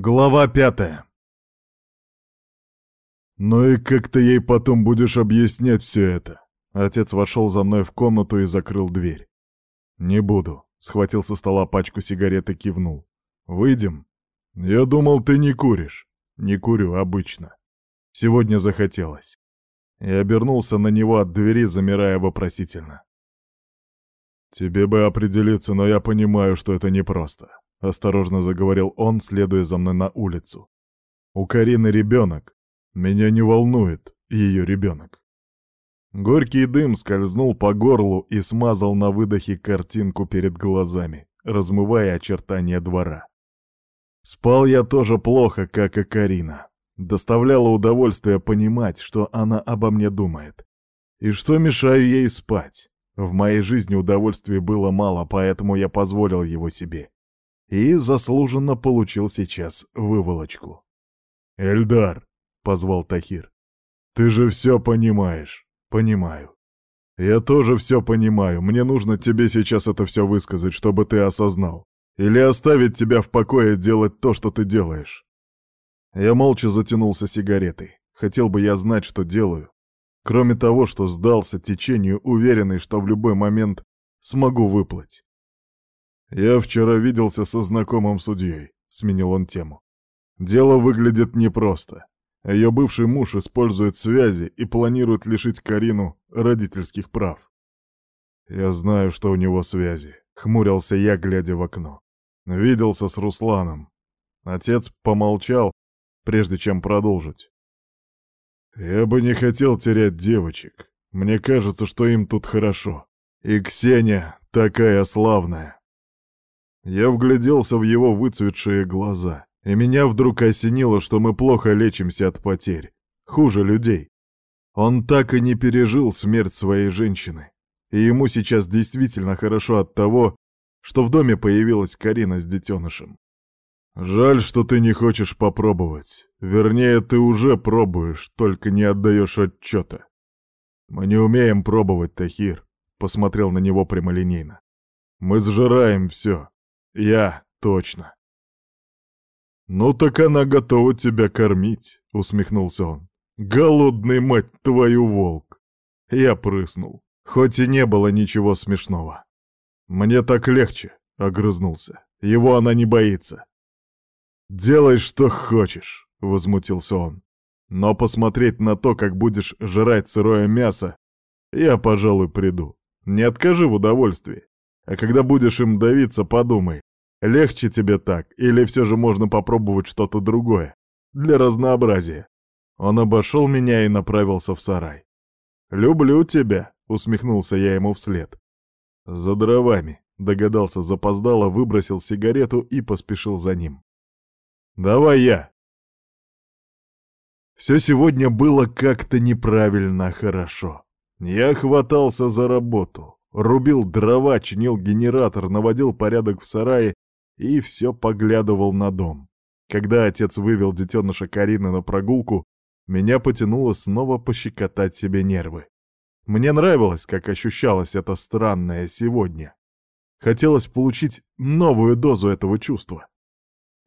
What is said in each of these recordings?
Глава пятая. «Ну и как ты ей потом будешь объяснять все это?» Отец вошел за мной в комнату и закрыл дверь. «Не буду», — схватил со стола пачку сигарет и кивнул. «Выйдем?» «Я думал, ты не куришь». «Не курю, обычно. Сегодня захотелось». И обернулся на него от двери, замирая вопросительно. «Тебе бы определиться, но я понимаю, что это непросто. — осторожно заговорил он, следуя за мной на улицу. «У Карины ребенок. Меня не волнует ее ребенок». Горький дым скользнул по горлу и смазал на выдохе картинку перед глазами, размывая очертания двора. Спал я тоже плохо, как и Карина. Доставляло удовольствие понимать, что она обо мне думает. И что мешаю ей спать. В моей жизни удовольствия было мало, поэтому я позволил его себе и заслуженно получил сейчас выволочку. «Эльдар», — позвал Тахир, — «ты же все понимаешь». «Понимаю». «Я тоже все понимаю. Мне нужно тебе сейчас это все высказать, чтобы ты осознал. Или оставить тебя в покое делать то, что ты делаешь». Я молча затянулся сигаретой. Хотел бы я знать, что делаю. Кроме того, что сдался течению, уверенный, что в любой момент смогу выплыть. «Я вчера виделся со знакомым судьей», — сменил он тему. «Дело выглядит непросто. Ее бывший муж использует связи и планирует лишить Карину родительских прав. Я знаю, что у него связи», — хмурился я, глядя в окно. Виделся с Русланом. Отец помолчал, прежде чем продолжить. «Я бы не хотел терять девочек. Мне кажется, что им тут хорошо. И Ксения такая славная. Я вгляделся в его выцветшие глаза, и меня вдруг осенило, что мы плохо лечимся от потерь. Хуже людей. Он так и не пережил смерть своей женщины. И ему сейчас действительно хорошо от того, что в доме появилась Карина с детенышем. Жаль, что ты не хочешь попробовать. Вернее, ты уже пробуешь, только не отдаешь отчета. Мы не умеем пробовать, Тахир, — посмотрел на него прямолинейно. Мы сжираем все. Я точно. «Ну так она готова тебя кормить», — усмехнулся он. «Голодный, мать твою, волк!» Я прыснул, хоть и не было ничего смешного. «Мне так легче», — огрызнулся. «Его она не боится». «Делай, что хочешь», — возмутился он. «Но посмотреть на то, как будешь жрать сырое мясо, я, пожалуй, приду. Не откажи в удовольствии. А когда будешь им давиться, подумай, Легче тебе так, или все же можно попробовать что-то другое? Для разнообразия. Он обошел меня и направился в сарай. «Люблю тебя», — усмехнулся я ему вслед. «За дровами», — догадался запоздало, выбросил сигарету и поспешил за ним. «Давай я». Все сегодня было как-то неправильно хорошо. Я хватался за работу, рубил дрова, чинил генератор, наводил порядок в сарае и все поглядывал на дом. Когда отец вывел детеныша Карины на прогулку, меня потянуло снова пощекотать себе нервы. Мне нравилось, как ощущалось это странное сегодня. Хотелось получить новую дозу этого чувства.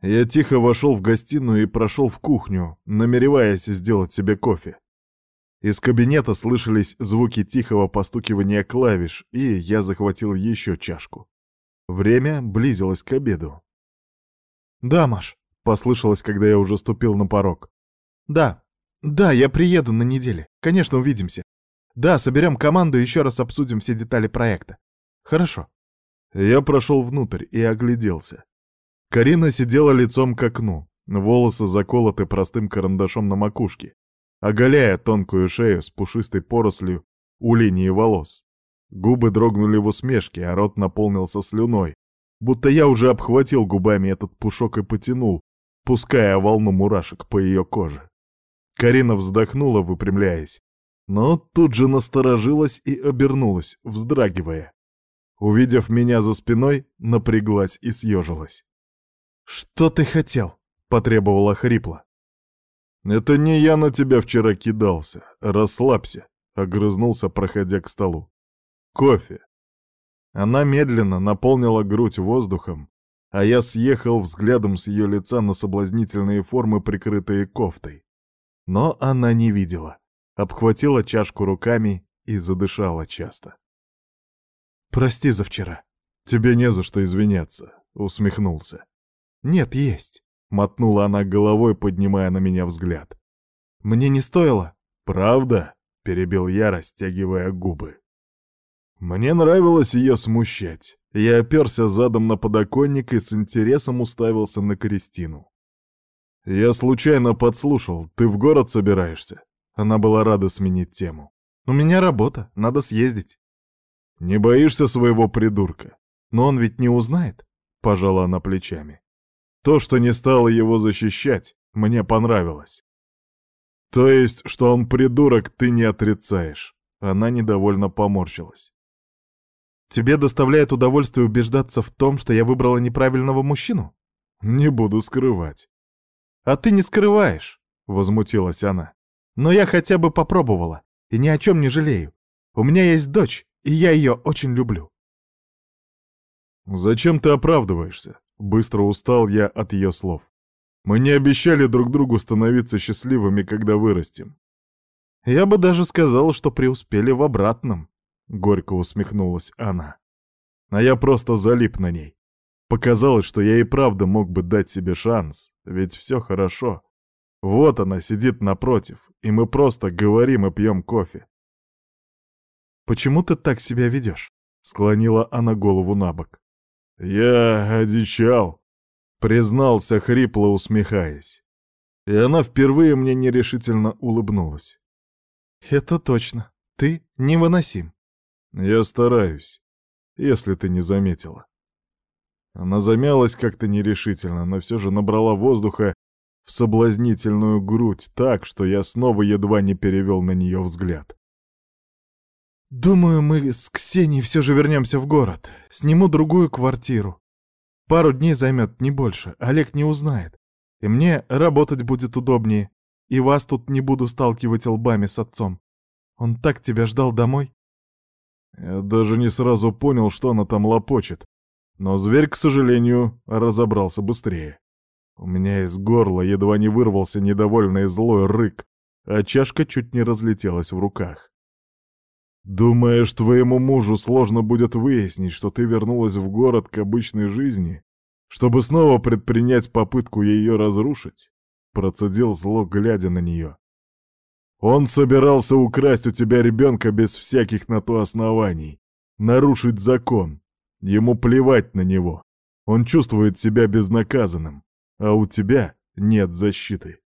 Я тихо вошел в гостиную и прошел в кухню, намереваясь сделать себе кофе. Из кабинета слышались звуки тихого постукивания клавиш, и я захватил еще чашку. Время близилось к обеду. «Да, Маш», — послышалось, когда я уже ступил на порог. «Да, да, я приеду на неделе. Конечно, увидимся. Да, соберем команду и еще раз обсудим все детали проекта. Хорошо». Я прошел внутрь и огляделся. Карина сидела лицом к окну, волосы заколоты простым карандашом на макушке, оголяя тонкую шею с пушистой порослью у линии волос. Губы дрогнули в усмешке, а рот наполнился слюной, будто я уже обхватил губами этот пушок и потянул, пуская волну мурашек по ее коже. Карина вздохнула, выпрямляясь, но тут же насторожилась и обернулась, вздрагивая. Увидев меня за спиной, напряглась и съежилась. «Что ты хотел?» — потребовала хрипло. «Это не я на тебя вчера кидался. Расслабься», — огрызнулся, проходя к столу. Кофе. Она медленно наполнила грудь воздухом, а я съехал взглядом с ее лица на соблазнительные формы, прикрытые кофтой. Но она не видела, обхватила чашку руками и задышала часто. «Прости за вчера». «Тебе не за что извиняться», — усмехнулся. «Нет, есть», — мотнула она головой, поднимая на меня взгляд. «Мне не стоило». «Правда?» — перебил я, растягивая губы. Мне нравилось ее смущать. Я оперся задом на подоконник и с интересом уставился на Кристину. «Я случайно подслушал. Ты в город собираешься?» Она была рада сменить тему. «У меня работа. Надо съездить». «Не боишься своего придурка? Но он ведь не узнает?» — пожала она плечами. «То, что не стало его защищать, мне понравилось». «То есть, что он придурок, ты не отрицаешь?» Она недовольно поморщилась. Тебе доставляет удовольствие убеждаться в том, что я выбрала неправильного мужчину? Не буду скрывать. А ты не скрываешь, возмутилась она. Но я хотя бы попробовала, и ни о чем не жалею. У меня есть дочь, и я ее очень люблю. Зачем ты оправдываешься? Быстро устал я от ее слов. Мы не обещали друг другу становиться счастливыми, когда вырастем. Я бы даже сказал, что преуспели в обратном. Горько усмехнулась она. А я просто залип на ней. Показалось, что я и правда мог бы дать себе шанс, ведь все хорошо. Вот она сидит напротив, и мы просто говорим и пьем кофе. «Почему ты так себя ведешь?» — склонила она голову на бок. «Я одичал», — признался хрипло, усмехаясь. И она впервые мне нерешительно улыбнулась. «Это точно. Ты невыносим. Я стараюсь, если ты не заметила. Она замялась как-то нерешительно, но все же набрала воздуха в соблазнительную грудь так, что я снова едва не перевел на нее взгляд. «Думаю, мы с Ксенией все же вернемся в город. Сниму другую квартиру. Пару дней займет, не больше. Олег не узнает. И мне работать будет удобнее. И вас тут не буду сталкивать лбами с отцом. Он так тебя ждал домой. Я даже не сразу понял, что она там лопочет. Но зверь, к сожалению, разобрался быстрее. У меня из горла едва не вырвался недовольный злой рык, а чашка чуть не разлетелась в руках. «Думаешь, твоему мужу сложно будет выяснить, что ты вернулась в город к обычной жизни, чтобы снова предпринять попытку ее разрушить?» Процедил зло, глядя на нее. Он собирался украсть у тебя ребенка без всяких на то оснований, нарушить закон. Ему плевать на него. Он чувствует себя безнаказанным, а у тебя нет защиты.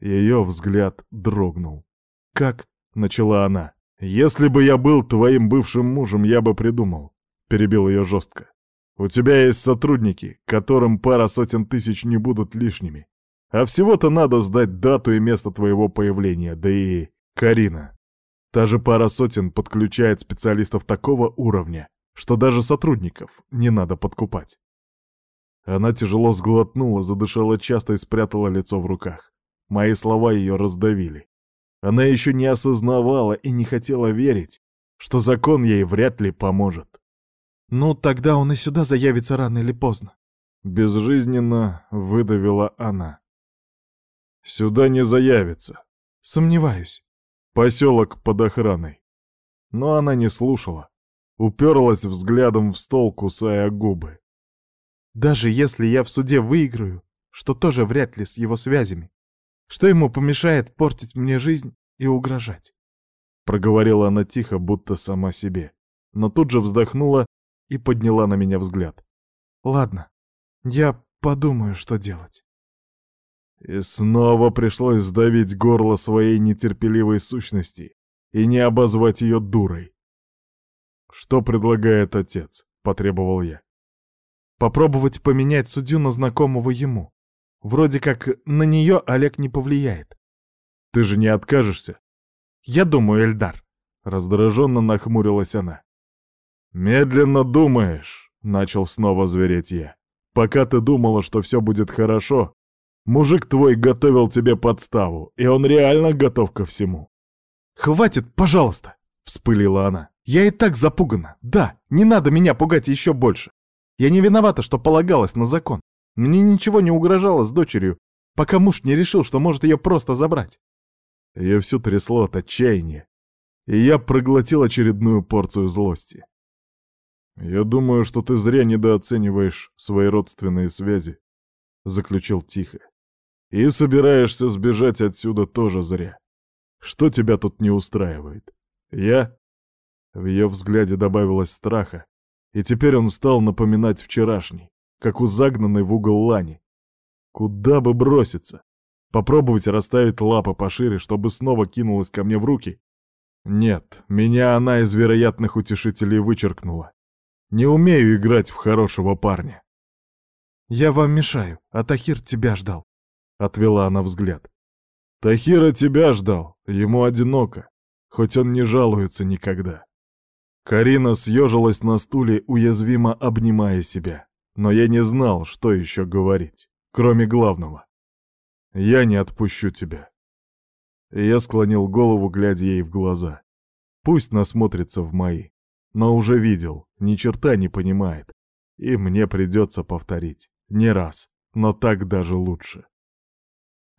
Ее взгляд дрогнул. «Как?» — начала она. «Если бы я был твоим бывшим мужем, я бы придумал», — перебил ее жестко. «У тебя есть сотрудники, которым пара сотен тысяч не будут лишними. А всего-то надо сдать дату и место твоего появления, да и Карина. Та же пара сотен подключает специалистов такого уровня, что даже сотрудников не надо подкупать. Она тяжело сглотнула, задышала часто и спрятала лицо в руках. Мои слова ее раздавили. Она еще не осознавала и не хотела верить, что закон ей вряд ли поможет. «Ну, тогда он и сюда заявится рано или поздно», — безжизненно выдавила она. Сюда не заявится. Сомневаюсь. Поселок под охраной. Но она не слушала. Уперлась взглядом в стол, кусая губы. Даже если я в суде выиграю, что тоже вряд ли с его связями, что ему помешает портить мне жизнь и угрожать? Проговорила она тихо, будто сама себе, но тут же вздохнула и подняла на меня взгляд. Ладно, я подумаю, что делать. И снова пришлось сдавить горло своей нетерпеливой сущности и не обозвать ее дурой. «Что предлагает отец?» — потребовал я. «Попробовать поменять судью на знакомого ему. Вроде как на нее Олег не повлияет». «Ты же не откажешься?» «Я думаю, Эльдар», — раздраженно нахмурилась она. «Медленно думаешь», — начал снова звереть я. «Пока ты думала, что все будет хорошо, Мужик твой готовил тебе подставу, и он реально готов ко всему. «Хватит, пожалуйста!» — вспылила она. «Я и так запугана. Да, не надо меня пугать еще больше. Я не виновата, что полагалась на закон. Мне ничего не угрожало с дочерью, пока муж не решил, что может ее просто забрать. Ее все трясло от отчаяния, и я проглотил очередную порцию злости. «Я думаю, что ты зря недооцениваешь свои родственные связи», — заключил тихо. «И собираешься сбежать отсюда тоже зря. Что тебя тут не устраивает? Я?» В ее взгляде добавилось страха, и теперь он стал напоминать вчерашний, как у загнанной в угол лани. Куда бы броситься? Попробовать расставить лапы пошире, чтобы снова кинулась ко мне в руки? Нет, меня она из вероятных утешителей вычеркнула. Не умею играть в хорошего парня. «Я вам мешаю, а Тахир тебя ждал», — отвела она взгляд. «Тахира тебя ждал, ему одиноко, хоть он не жалуется никогда». Карина съежилась на стуле, уязвимо обнимая себя. Но я не знал, что еще говорить, кроме главного. «Я не отпущу тебя». Я склонил голову, глядя ей в глаза. Пусть насмотрится в мои. Но уже видел, ни черта не понимает. И мне придется повторить. Не раз, но так даже лучше.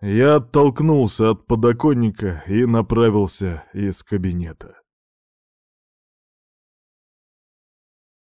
Я оттолкнулся от подоконника и направился из кабинета.